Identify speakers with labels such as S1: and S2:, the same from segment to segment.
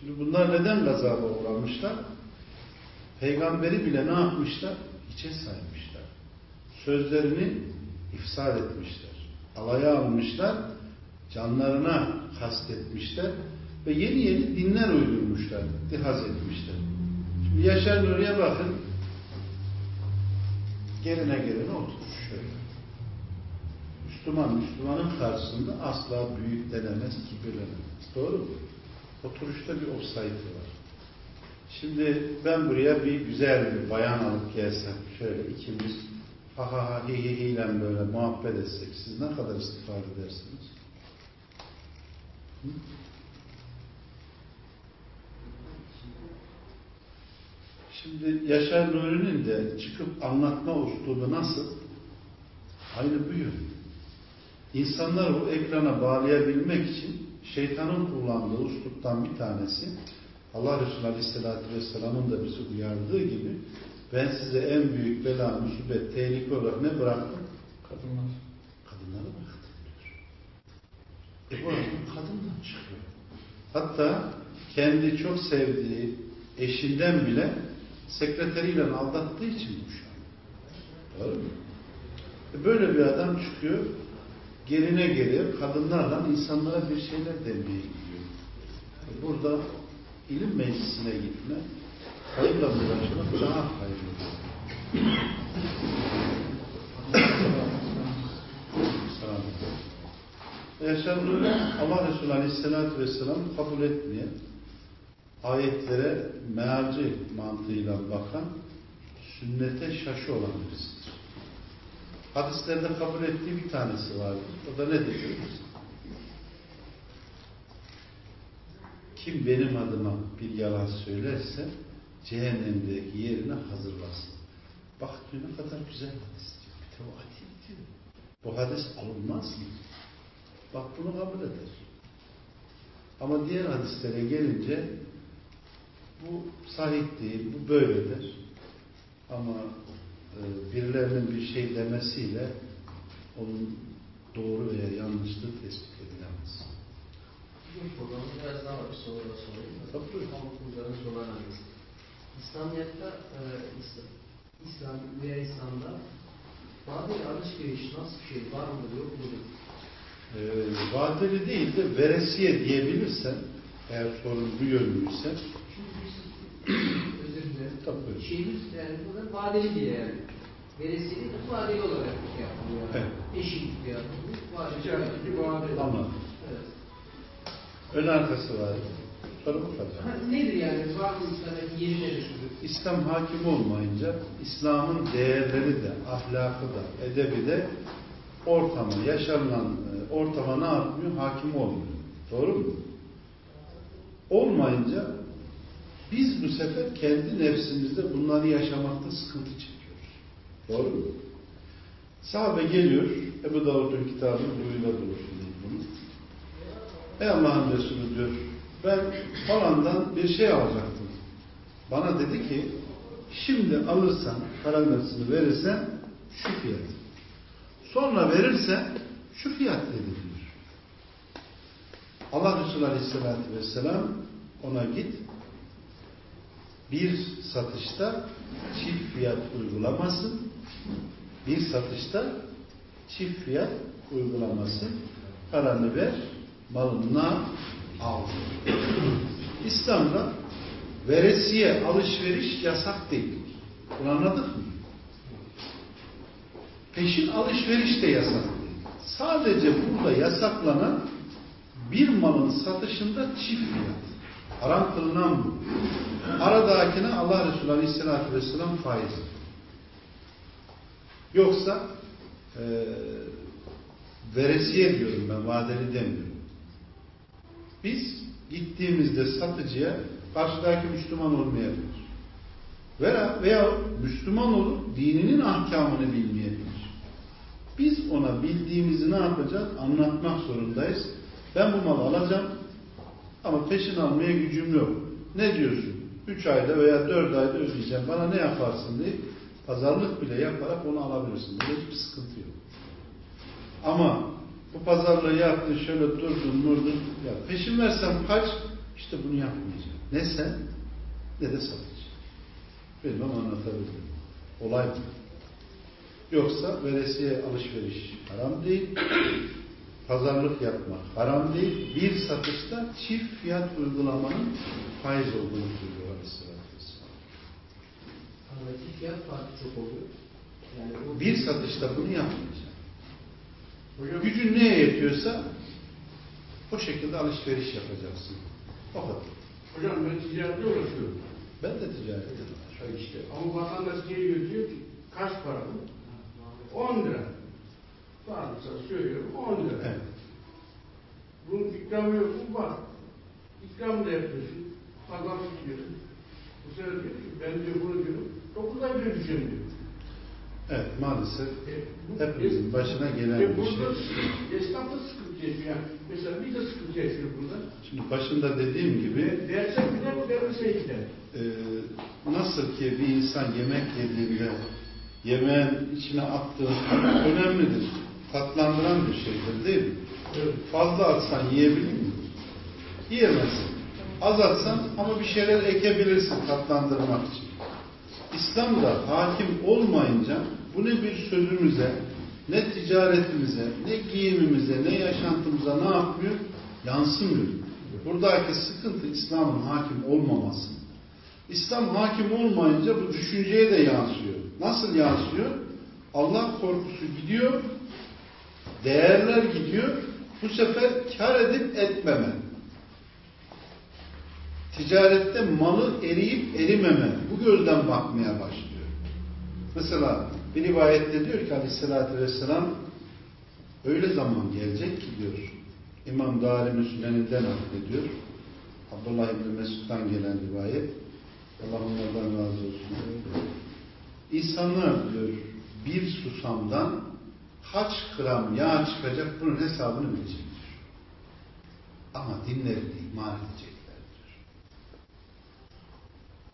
S1: Şimdi bunlar neden gazaba uğramışlar? Peygamberi bile ne yapmışlar? Hiçe saymışlar. Sözlerini ifsad etmişler. Alaya almışlar. Canlarına kastetmişler. Ve yeni yeni dinler uydurmuşlar. İttihaz etmişler. Şimdi Yaşar Nuri'ye bakın. Geline gelene oturmuş şöyle. Müslüman, Müslümanın karşısında asla büyük denemez, kibirlenemez. Doğru mu? Oturuşta bir offside var. Şimdi ben buraya bir güzel bir bayan alıp gelsem, şöyle ikimiz ha ha ha hi hi ile böyle muhabbet etsek, siz ne kadar istifade edersiniz? Şimdi Yaşar Nuri'nin de çıkıp anlatma uslubu nasıl? Aynı bu yön. İnsanlar bu ekrana bağlayabilmek için şeytanın kullandığı usluptan bir tanesi Allah Resulü Aleyhisselatü Vesselam'ın da bizi uyardığı gibi ben size en büyük bela, musibet, tehlike olarak ne bıraktım?
S2: Kadınlar.
S1: Kadınları bıraktım diyor. E bu adam kadından çıkıyor. Hatta kendi çok sevdiği eşinden bile sekreteriyle aldattığı için bu şu an. Doğru mu? E böyle bir adam çıkıyor, geline geliyor, kadınlarla insanlara bir şeyler demeye gidiyor. Burada ilim meclisine gitme, hayırla uğraşmak daha hayırlı. Yaşandığı Allah Resulü Aleyhisselatü Vesselam kabul etmeyen, ayetlere mealci mantığıyla bakan, sünnete şaşı olan birisidir. Hadislerde kabul ettiği bir tanesi vardır. O da ne diyor? Kim benim adıma bir yalan söylerse cehennemdeki yerine hazırlasın. Bak diyor ne kadar güzel hadis diyor. Bir de o hadis diyor. Bu hadis alınmaz mı? Bak bunu kabul eder. Ama diğer hadislere gelince bu sahih değil, bu böyledir. Ama birilerinin bir şey demesiyle onun doğru veya yanlışlığı tespit edilemez.
S3: Programı biraz daha bir soru sorayım.
S1: Tabii.
S3: Tam okulların sorularına. İslamiyet'te, e, İslam, İslam veya İslam'da vadeli alışveriş nasıl bir şey var mıdır yok mudur?
S1: E, vadeli değil de veresiye diyebilirsen, eğer sorun bu yönlüyse,
S3: Çünkü biz özür dilerim.
S1: Tabii.
S3: Şeyimiz yani burada vadeli yani. Veresiye değil de vadeli olarak şey yapılıyor. Yani.
S1: Evet.
S3: Eşit fiyatı. Vadeli.
S2: Ticaret gibi vadeli.
S1: ama
S3: Evet.
S1: ön arkası var. Soru bu kadar.
S3: Ha, nedir yani? Var mı İslam'daki yeri nedir?
S1: İslam hakim olmayınca İslam'ın değerleri de, ahlakı da, edebi de ortama, yaşanılan e, ortama ne yapmıyor? Hakim olmuyor. Doğru mu? Olmayınca biz bu sefer kendi nefsimizde bunları yaşamakta sıkıntı çekiyoruz. Doğru mu? Sahabe geliyor, Ebu Davud'un kitabını duyuyla bulursunuz bunu. Ey Allah'ın Resulü diyor, ben falandan bir şey alacaktım. Bana dedi ki, şimdi alırsan, paranızını verirsen şu fiyat. Sonra verirse şu fiyat dedi diyor. Allah Resulü Aleyhisselatü Vesselam ona git, bir satışta çift fiyat uygulamasın, bir satışta çift fiyat uygulaması, paranı ver, malını al. İslam'da veresiye alışveriş yasak değil. Bunu anladık mı? Peşin alışveriş de yasak değil. Sadece burada yasaklanan bir malın satışında çift fiyat. Haram kılınan bu. Aradakine Allah Resulü Aleyhisselatü Vesselam faiz. Yoksa e, veresiye diyorum ben, vadeli demiyorum. Biz gittiğimizde satıcıya karşıdaki Müslüman olmayabilir. Veya, veya Müslüman olup dininin ahkamını bilmeyebilir. Biz ona bildiğimizi ne yapacağız? Anlatmak zorundayız. Ben bu malı alacağım ama peşin almaya gücüm yok. Ne diyorsun? Üç ayda veya dört ayda ödeyeceğim. Bana ne yaparsın diye pazarlık bile yaparak onu alabilirsin. Böyle hiçbir sıkıntı yok. Ama bu pazarlığı yaptın, şöyle durdun, durdun. Ya peşin versem kaç? İşte bunu yapmayacak. Ne sen ne de satıcı. Bilmem anlatabildim. Olay bu. Yoksa veresiye alışveriş haram değil. Pazarlık yapmak haram değil. Bir satışta çift fiyat uygulamanın faiz olduğunu söylüyor Aleyhisselatü Vesselam.
S3: Aradaki fiyat farkı çok oluyor. Yani o
S1: Bir satışta bunu yapmayacak.
S2: Hocam,
S1: Gücün neye yetiyorsa o şekilde alışveriş yapacaksın. O kadar.
S2: hocam ben ticaretle uğraşıyorum.
S1: Ben de ticaret ediyorum.
S2: Ha işte. Ama vatandaş geliyor diyor ki kaç para bu? 10 lira. Varsa söylüyorum 10 lira.
S1: Evet.
S2: Bunun ikramı yok mu? Var. İkram da yapıyorsun. Pazar tutuyorsun. Bu sefer diyor ki ben diyor bunu diyor 9 ay vereceğim diyor.
S1: Evet maalesef
S2: E, bu-
S1: hepimizin başına gelen
S2: e,
S1: bir
S2: burada
S1: şey.
S2: esnaf da sıkıntı yaşıyor. Yani mesela biz de sıkıntı yaşıyoruz burada.
S1: Şimdi başında dediğim gibi
S2: Dersek gider, vermese gider.
S1: e, nasıl ki bir insan yemek yediğinde yemeğin içine attığı önemlidir. Tatlandıran bir şeydir değil mi?
S2: Evet.
S1: Fazla atsan yiyebilir mi? Yiyemezsin. Az atsan ama bir şeyler ekebilirsin tatlandırmak için. İslam'da hakim olmayınca bu ne bir sözümüze, ne ticaretimize, ne giyimimize, ne yaşantımıza ne yapmıyor? Yansımıyor. Buradaki sıkıntı İslam'ın hakim olmaması. İslam hakim olmayınca bu düşünceye de yansıyor. Nasıl yansıyor? Allah korkusu gidiyor, değerler gidiyor, bu sefer kar edip etmeme. Ticarette malı eriyip erimeme. Bu gözden bakmaya başlıyor. Mesela bir rivayette diyor ki aleyhissalatü vesselam öyle zaman gelecek ki diyor. İmam Darimi Süleni'nden naklediyor. Abdullah İbni Mesud'dan gelen rivayet. Allah onlardan razı olsun. İnsanlar diyor bir susamdan kaç gram yağ çıkacak bunun hesabını bilecek diyor. Ama dinlerini iman edecekler diyor.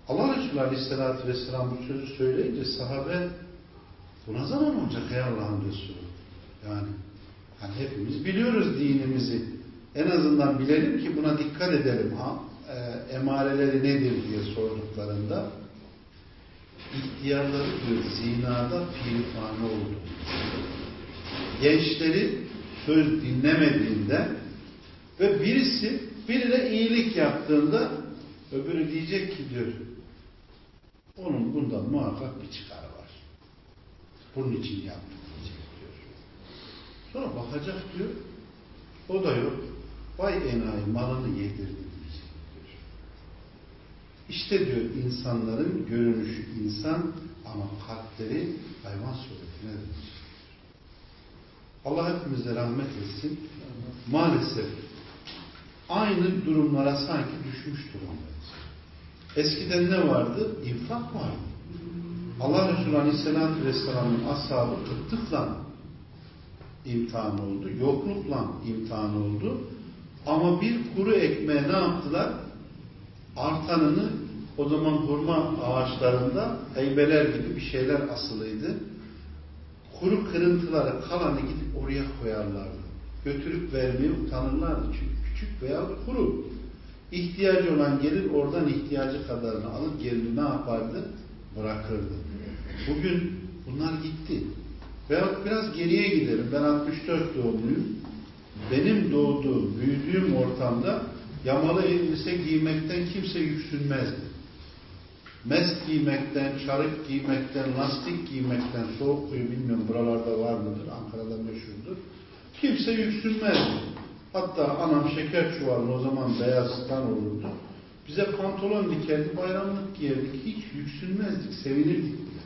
S1: Allah Resulü Aleyhisselatü Vesselam bu sözü söyleyince sahabe bu ne zaman olacak ey Allah'ın Resulü? Yani hani hepimiz biliyoruz dinimizi. En azından bilelim ki buna dikkat edelim. Ha, e, emareleri nedir diye sorduklarında ihtiyarları diyor zinada pirifane oldu. Gençleri söz dinlemediğinde ve birisi birine iyilik yaptığında öbürü diyecek ki diyor onun bundan muhakkak bir çıkarı var. Bunun için yaptım diyecek diyor. Sonra bakacak diyor o da yok. Vay enayi malını yedirdi diyecek diyor. İşte diyor insanların görünüşü insan ama kalpleri hayvan suretine dönüşür. Allah hepimize rahmet etsin. Maalesef aynı durumlara sanki düşmüş durumdayız. Eskiden ne vardı? İnfak vardı. Allah Resulü Aleyhisselatü Vesselam'ın ashabı kıtlıkla imtihan oldu, yoklukla imtihan oldu. Ama bir kuru ekmeğe ne yaptılar? Artanını o zaman hurma ağaçlarında heybeler gibi bir şeyler asılıydı. Kuru kırıntıları kalanı gidip oraya koyarlardı. Götürüp vermeye utanırlardı çünkü küçük veya kuru. İhtiyacı olan gelir oradan ihtiyacı kadarını alıp yerini ne yapardı? Bırakırdı. Bugün bunlar gitti. Veyahut biraz geriye gidelim. Ben 64 doğumluyum. Benim doğduğum, büyüdüğüm ortamda yamalı elbise giymekten kimse yüksünmezdi. Mest giymekten, çarık giymekten, lastik giymekten, soğuk kuyu bilmiyorum buralarda var mıdır, Ankara'da meşhurdur. Kimse yüksünmezdi. Hatta anam şeker çuvalını o zaman beyazlıktan olurdu. Bize pantolon dikerdi, bayramlık giyerdik. Hiç yüksünmezdik, sevinirdik bile.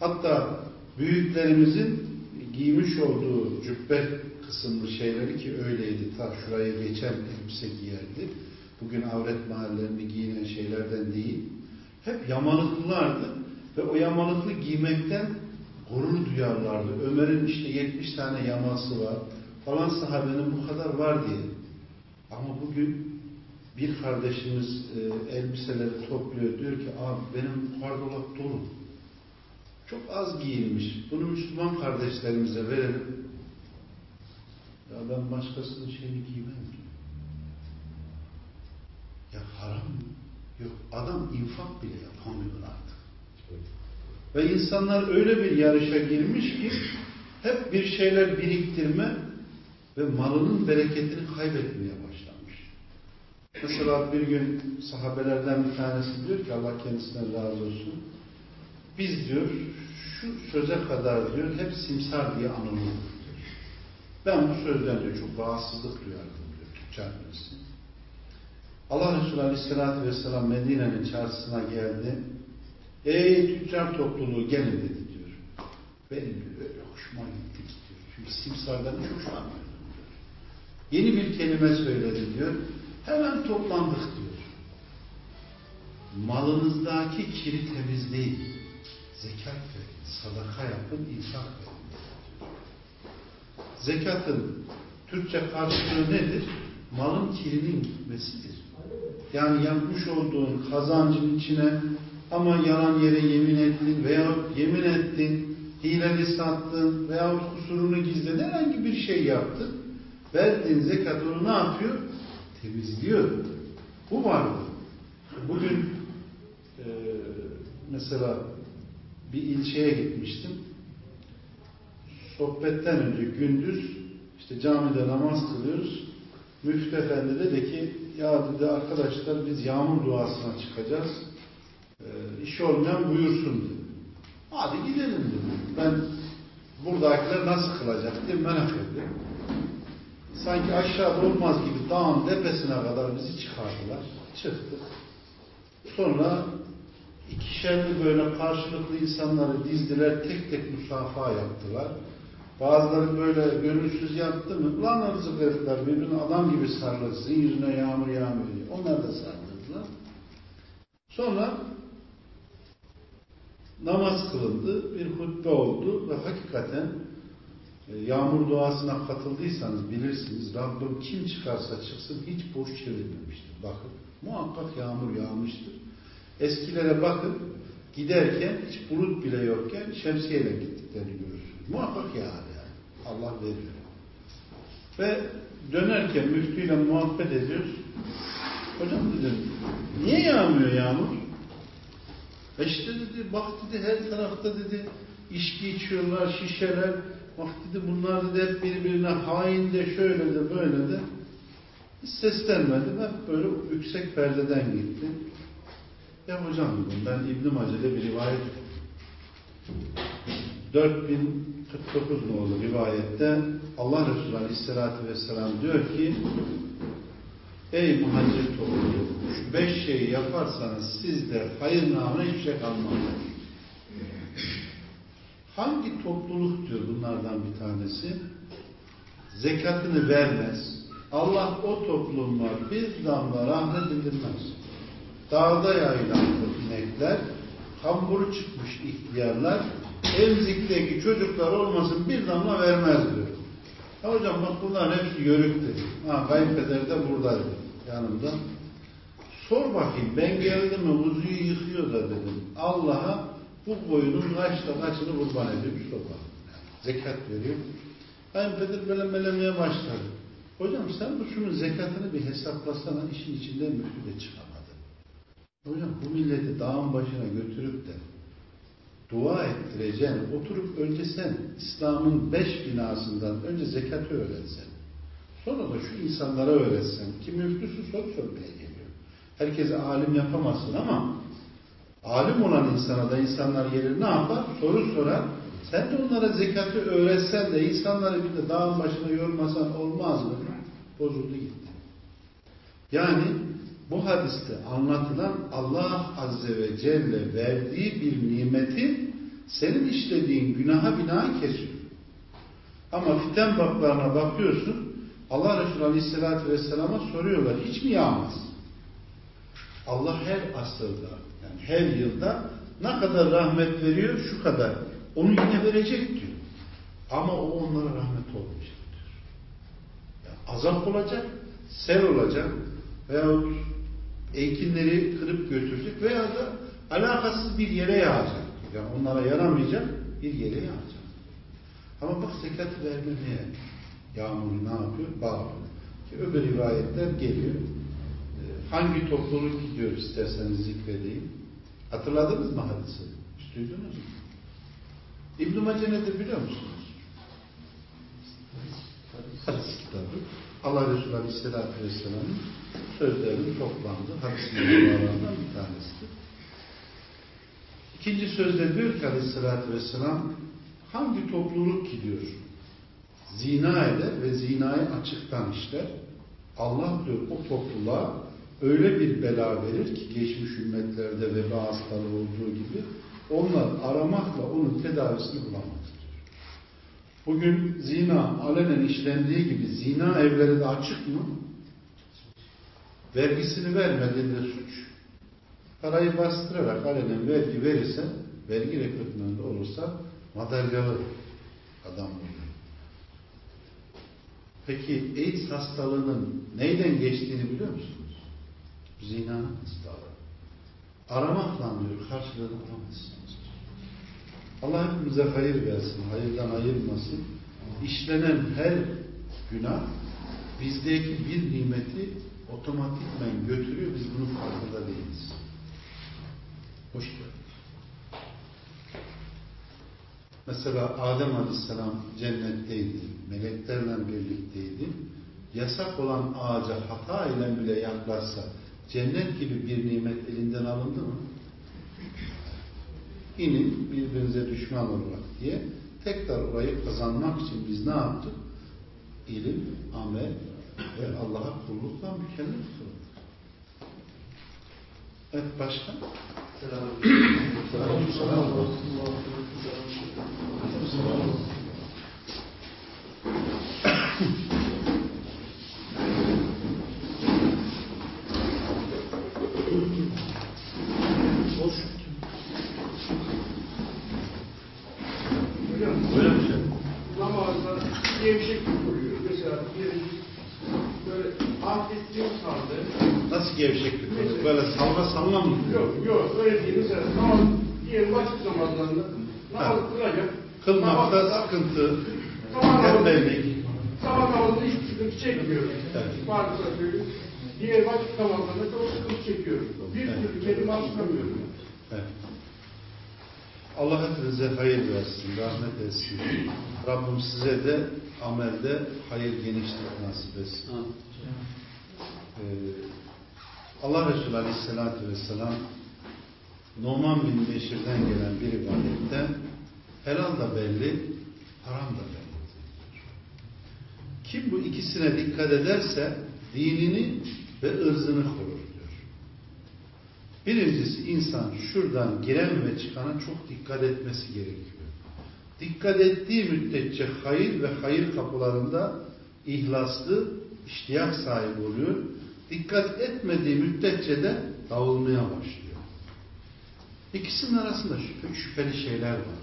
S1: Hatta büyüklerimizin giymiş olduğu cübbe kısımlı şeyleri ki öyleydi. Ta şuraya geçen elbise giyerdi. Bugün avret mahallelerinde giyinen şeylerden değil. Hep yamalıklılardı. Ve o yamalıklı giymekten gurur duyarlardı. Ömer'in işte 70 tane yaması var. Falan sahabenin bu kadar var diye. Ama bugün bir kardeşimiz e, elbiseleri topluyor. Diyor ki abi benim gardolap dolu. Çok az giyilmiş. Bunu Müslüman kardeşlerimize verelim. Ya ben başkasının şeyini giymem diyor. Yok adam infak bile yapamıyor artık. Ve insanlar öyle bir yarışa girmiş ki hep bir şeyler biriktirme ve malının bereketini kaybetmeye başlamış. Mesela bir gün sahabelerden bir tanesi diyor ki Allah kendisinden razı olsun. Biz diyor şu söze kadar diyor hep simsar diye anılırdık diyor. Ben bu sözden diyor çok rahatsızlık duyardım diyor tüccar birisi. Allah Resulü Aleyhisselatü Vesselam Medine'nin çarşısına geldi. Ey tüccar topluluğu gelin dedi diyor. Benim diyor hoşuma gitti diyor. Çünkü simsardan hiç hoşlanmıyordum diyor. Yeni bir kelime söyledi diyor. Hemen toplandık diyor. Malınızdaki kiri temizleyin. Zekat verin, sadaka yapın, infak verin. Zekatın Türkçe karşılığı nedir? Malın kirinin gitmesidir. Yani yapmış olduğun kazancın içine ama yalan yere yemin ettin veya yemin ettin, hileli sattın veya kusurunu gizledin, herhangi bir şey yaptın. Verdiğin zekat ne yapıyor? Temizliyor. Bu vardı. Bugün e, mesela bir ilçeye gitmiştim. Sohbetten önce gündüz işte camide namaz kılıyoruz. Müftü Efendi dedi ki ya dedi arkadaşlar biz yağmur duasına çıkacağız. Ee, işi olmayan buyursun dedi. Hadi gidelim dedi. Ben buradakiler nasıl kılacak diye merak ettim. Sanki aşağıda olmaz gibi dağın tepesine kadar bizi çıkardılar. Çıktık. Sonra ikişerli böyle karşılıklı insanları dizdiler, tek tek musafa yaptılar. Bazıları böyle gönülsüz yaptı mı, lan rızık verdiler, birbirine adam gibi sarılsın, yüzüne yağmur yağmur diye. Onlar da sarıldılar. Sonra namaz kılındı, bir hutbe oldu ve hakikaten e, yağmur duasına katıldıysanız bilirsiniz, Rabbim kim çıkarsa çıksın hiç boş çevirmemiştir. Bakın, muhakkak yağmur yağmıştır. Eskilere bakın, giderken hiç bulut bile yokken şemsiyeyle gittiklerini görürsünüz. Muhakkak yağar. Allah veriyor. Ve dönerken müftüyle muhabbet ediyoruz. Hocam dedim, niye yağmıyor yağmur? E işte dedi, bak dedi her tarafta dedi, içki içiyorlar, şişeler. Bak dedi bunlar dedi hep birbirine hain de şöyle de böyle de. Hiç seslenmedim. Hep böyle yüksek perdeden gitti. Ya hocam dedim ben İbn-i Mace'de bir rivayet 4049 nolu rivayette Allah Resulü Aleyhisselatü Vesselam diyor ki Ey muhacir topluluğu şu beş şeyi yaparsanız sizde hayır namına hiçbir şey kalmaz. Hangi topluluk diyor bunlardan bir tanesi? Zekatını vermez. Allah o topluma bir damla rahmet indirmez. Dağda yayılan inekler, kamburu çıkmış ihtiyarlar, emzikteki çocuklar olmasın bir damla vermez diyor. Ya hocam bak bunların hepsi yörük dedi. Ha kayınpeder de buradaydı yanımda. Sor bakayım ben geldim mi uzuyu yıkıyor da dedim. Allah'a bu boyunun kaçta kaçını kurban ediyor. Bakayım. Zekat veriyor. Kayınpeder böyle melemeye başladı. Hocam sen bu şunun zekatını bir hesaplasana işin içinden müftü de çıkamadın. Hocam bu milleti dağın başına götürüp de dua ettireceğin, oturup önce İslam'ın beş binasından önce zekatı öğrensen, sonra da şu insanlara öğretsen, ki müftüsü soru sormaya geliyor. Herkese alim yapamazsın ama alim olan insana da insanlar gelir ne yapar? Soru sorar. Sen de onlara zekatı öğretsen de insanları bir de dağın başına yormasan olmaz mı? Bozuldu gitti. Yani bu hadiste anlatılan Allah Azze ve Celle verdiği bir nimeti senin işlediğin günaha binaen kesiyor. Ama fiten baklarına bakıyorsun Allah Resulü Aleyhisselatü Vesselam'a soruyorlar hiç mi yağmaz? Allah her asırda yani her yılda ne kadar rahmet veriyor şu kadar. Onu yine verecek diyor. Ama o onlara rahmet olmayacak diyor. Yani azap olacak, sel olacak veyahut ekinleri kırıp götürecek veya da alakasız bir yere yağacak. Yani onlara yaramayacak bir yere yağacak. Ama bak zekat vermemeye yağmuru ne yapıyor? Bağlı. Ki öbür rivayetler geliyor. hangi topluluk gidiyor isterseniz zikredeyim. Hatırladınız mı hadisi? Hiç duydunuz mu? İbn-i Mace nedir biliyor musunuz? Hadis kitabı. Allah Resulü Aleyhisselatü Vesselam'ın sözlerinin toplandığı hadis mevzularından bir tanesidir. İkinci sözde diyor ki Aleyhisselatü Vesselam hangi topluluk gidiyor? Zina eder ve zinayı açıktan işler. Allah diyor o topluluğa öyle bir bela verir ki geçmiş ümmetlerde veba hastalığı olduğu gibi onlar aramakla onun tedavisini bulamaz. Bugün zina alenen işlendiği gibi zina evleri de açık mı? Vergisini vermediğinde suç. Parayı bastırarak alenen vergi verirse, vergi rekortmanda olursa madalyalı adam oluyor. Peki AIDS hastalığının neyden geçtiğini biliyor musunuz? Zinanın hastalığı. Aramakla diyor karşılığını bulamazsınız. Allah hepimize hayır versin, hayırdan ayırmasın. İşlenen her günah bizdeki bir nimeti otomatikmen götürüyor, biz bunun farkında değiliz. Hoş. Mesela Adem Aleyhisselam cennetteydi, meleklerle birlikteydi. Yasak olan ağaca hata ile bile yaklaşsa cennet gibi bir nimet elinden alındı mı? İnin birbirinize düşman olarak diye tekrar orayı kazanmak için biz ne yaptık? İlim, amel ve Allah'a kullukla mükellef kıldık. Evet başka?
S3: Hoş.
S2: Hocam,
S1: Böyle bir şey.
S2: namazda gevşek duruyor. Mesela birimiz böyle afetliğin sandı.
S1: Nasıl gevşeklik olur? Böyle salma salma mı?
S2: Yok yok öyle değil. Mesela namaz diyelim açık zamanlarında namaz kılacak.
S1: Kılmakta
S2: Namazda-
S1: sıkıntı,
S2: Tamam.
S1: tembellik.
S2: Sabah namazında hiç sıkıntı çekmiyor.
S1: Evet.
S2: Varsa söyleyeyim. Diğer vakit namazlarında çok sıkıntı çekiyor. Bir
S1: Evet.
S2: türlü kelime açıkamıyor.
S1: Evet. Allah hepinize hayır versin, rahmet etsin. Rabbim size de amelde hayır genişlik nasip etsin. Ee, Allah Resulü Aleyhisselatü Vesselam Numan bin Beşir'den gelen bir rivayette helal da belli, haram da belli. Kim bu ikisine dikkat ederse dinini ve ırzını korur diyor. Birincisi insan şuradan giren ve çıkana çok dikkat etmesi gerekiyor. Dikkat ettiği müddetçe hayır ve hayır kapılarında ihlaslı, iştiyak sahibi oluyor. Dikkat etmediği müddetçe de dağılmaya başlıyor. İkisinin arasında şüphe, şüpheli şeyler var.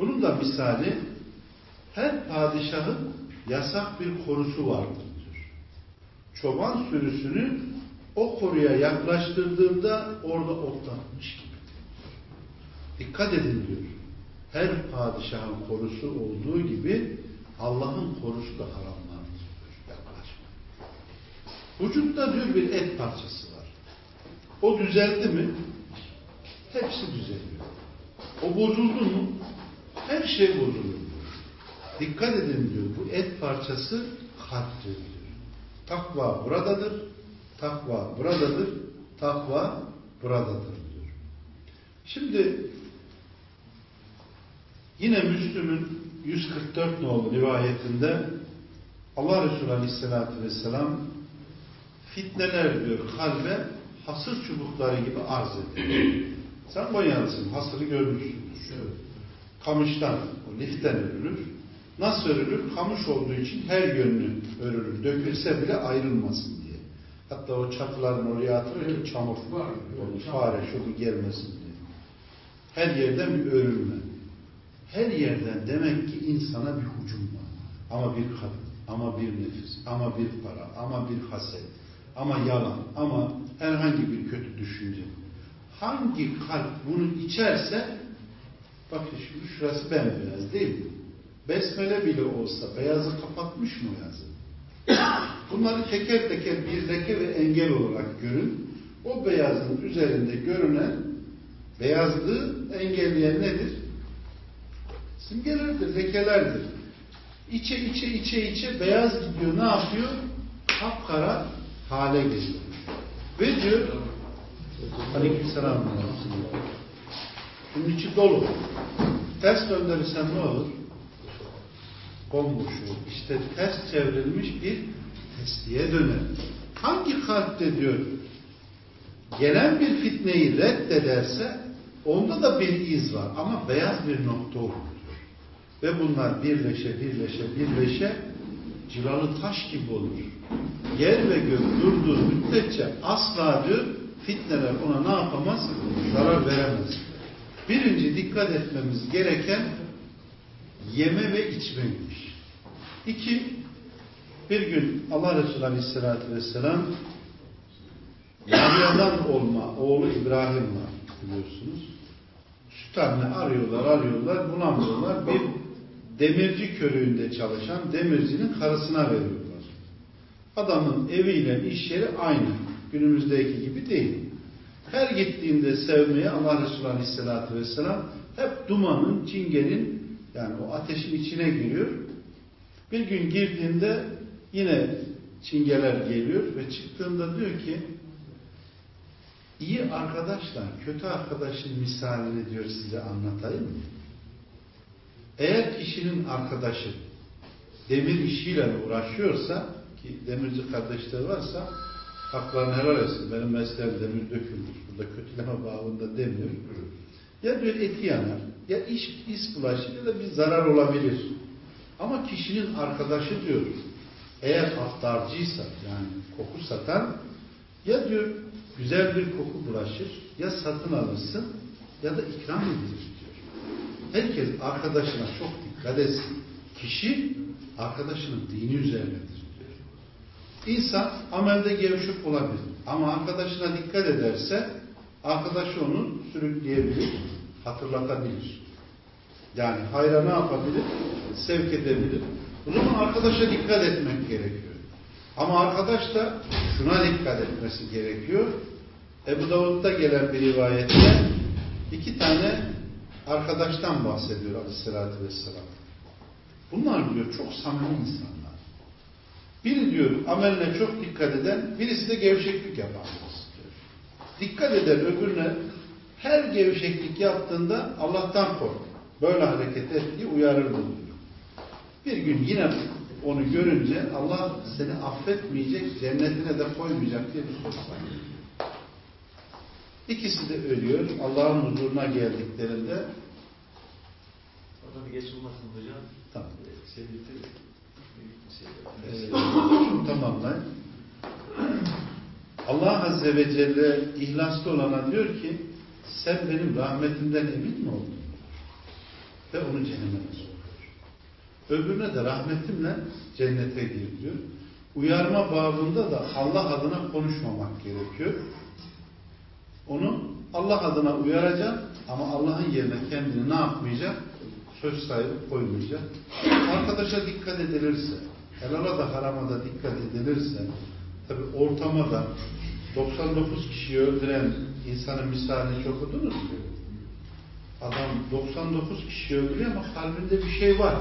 S1: Bunun da misali her padişahın yasak bir korusu vardır. Çoban sürüsünü o koruya yaklaştırdığında orada otlatmış gibi. Dikkat edin diyor. Her padişahın korusu olduğu gibi Allah'ın korusu da haramlardır diyor. Yaklaşma. Vücutta diyor bir et parçası var. O düzeldi mi? Hepsi düzeliyor. O bozuldu mu? Her şey bozulur. Dikkat edin diyor. Bu et parçası kalptir diyor. Takva buradadır. Takva buradadır. Takva buradadır diyor. Şimdi yine Müslüm'ün 144 nolu rivayetinde Allah Resulü Aleyhisselatü Vesselam fitneler diyor kalbe hasır çubukları gibi arz ediyor. Sen Konyalısın, hasırı görmüşsündür. Kamıştan, o liften örülür. Nasıl örülür? Kamış olduğu için her yönünü örülür. Dökülse bile ayrılmasın diye. Hatta o çatıların oraya atılır ki çamur olur, fare şunu gelmesin diye. Her yerden bir örülme. Her yerden demek ki insana bir hücum var. Ama bir kadın, ama bir nefis, ama bir para, ama bir haset, ama yalan, ama herhangi bir kötü düşünce. Hangi kalp bunu içerse bakın şimdi şurası bembeyaz değil mi? Besmele bile olsa beyazı kapatmış mı o yazı? Bunları teker teker bir leke ve engel olarak görün. O beyazın üzerinde görünen beyazlığı engelleyen nedir? Simgelerdir, lekelerdir. İçe içe içe içe beyaz gidiyor. Ne yapıyor? Kapkara hale geliyor. Ve diyor Aleykümselam. Bunun içi dolu. Ters döndürürsen ne olur? Bomboş olur. İşte ters çevrilmiş bir tesliye döner. Hangi kalpte diyor gelen bir fitneyi reddederse onda da bir iz var ama beyaz bir nokta olur. Ve bunlar birleşe birleşe birleşe cilalı taş gibi olur. Yer ve gök durduğu müddetçe asla diyor fitneler ona ne yapamaz? Zarar veremez. Birinci dikkat etmemiz gereken yeme ve içmeymiş. İki, bir gün Allah Resulü Aleyhisselatü Vesselam Yahya'dan olma oğlu İbrahim biliyorsunuz. Süt anne arıyorlar arıyorlar bulamıyorlar. Bir demirci körüğünde çalışan demircinin karısına veriyorlar. Adamın eviyle iş yeri aynı. Günümüzdeki gibi değil. Her gittiğinde sevmeye Allah Resulü Aleyhisselatü Vesselam hep dumanın, çingenin yani o ateşin içine giriyor. Bir gün girdiğinde yine çingeler geliyor ve çıktığında diyor ki iyi arkadaşla kötü arkadaşın misalini diyor size anlatayım mı? Eğer kişinin arkadaşı demir işiyle uğraşıyorsa ki demirci kardeşler varsa haklarını helal etsin. Benim mesleğim demir döküldür. Burada kötüleme bağında demiyor. Ya diyor eti yanar, ya iş, is bulaşır ya da bir zarar olabilir. Ama kişinin arkadaşı diyor, eğer aktarcıysa yani koku satan ya diyor güzel bir koku bulaşır ya satın alırsın ya da ikram edilir diyor. Herkes arkadaşına çok dikkat etsin. Kişi arkadaşının dini üzerinedir. İnsan amelde gevşek olabilir ama arkadaşına dikkat ederse arkadaşı onu sürükleyebilir, hatırlatabilir. Yani hayra ne yapabilir? Sevk edebilir. O zaman arkadaşa dikkat etmek gerekiyor. Ama arkadaş da şuna dikkat etmesi gerekiyor. Ebu Davud'da gelen bir rivayette iki tane arkadaştan bahsediyor Aleyhisselatü Vesselam. Bunlar diyor çok samimi insanlar. Biri diyor ameline çok dikkat eden, birisi de gevşeklik yapan diyor. Dikkat eden öbürüne her gevşeklik yaptığında Allah'tan kork. Böyle hareket ettiği uyarır diyor. Bir gün yine onu görünce Allah seni affetmeyecek, cennetine de koymayacak diye bir söz var. İkisi de ölüyor. Allah'ın huzuruna geldiklerinde
S4: Orada bir geç olmasın hocam.
S1: Tamam.
S4: Ee,
S1: Şunu tamamlayın. Allah Azze ve Celle ihlaslı olana diyor ki sen benim rahmetimden emin mi oldun? Ve onu cehenneme sokuyor. Öbürüne de rahmetimle cennete gir diyor. Uyarma babında da Allah adına konuşmamak gerekiyor. Onu Allah adına uyaracak ama Allah'ın yerine kendini ne yapmayacak? Söz sahibi koymayacak. Arkadaşa dikkat edilirse, helala da harama da dikkat edilirse, tabi ortama da 99 kişiyi öldüren insanın misalini çok okudunuz mu? Adam 99 kişi öldürüyor ama kalbinde bir şey var.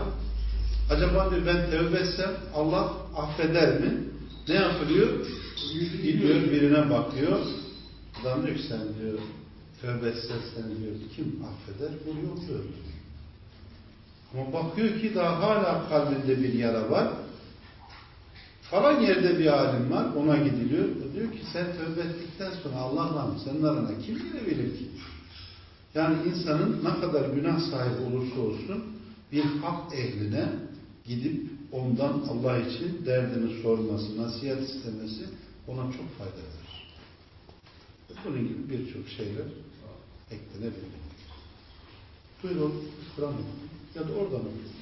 S1: Acaba diyor ben tevbe etsem Allah affeder mi? Ne yapılıyor? Gidiyor birine bakıyor. Adam diyor ki sen diyor tövbe etsen diyor kim affeder? Bu yok diyor. Ama bakıyor ki daha hala kalbinde bir yara var. Falan yerde bir alim var, ona gidiliyor. O diyor ki sen tövbe ettikten sonra Allah'la senin arana kim girebilir ki? Yani insanın ne kadar günah sahibi olursa olsun bir hak ehline gidip ondan Allah için derdini sorması, nasihat istemesi ona çok fayda verir. Bunun gibi birçok şeyler eklenebilir. Buyurun, Kur'an. Ya da oradan okuyun.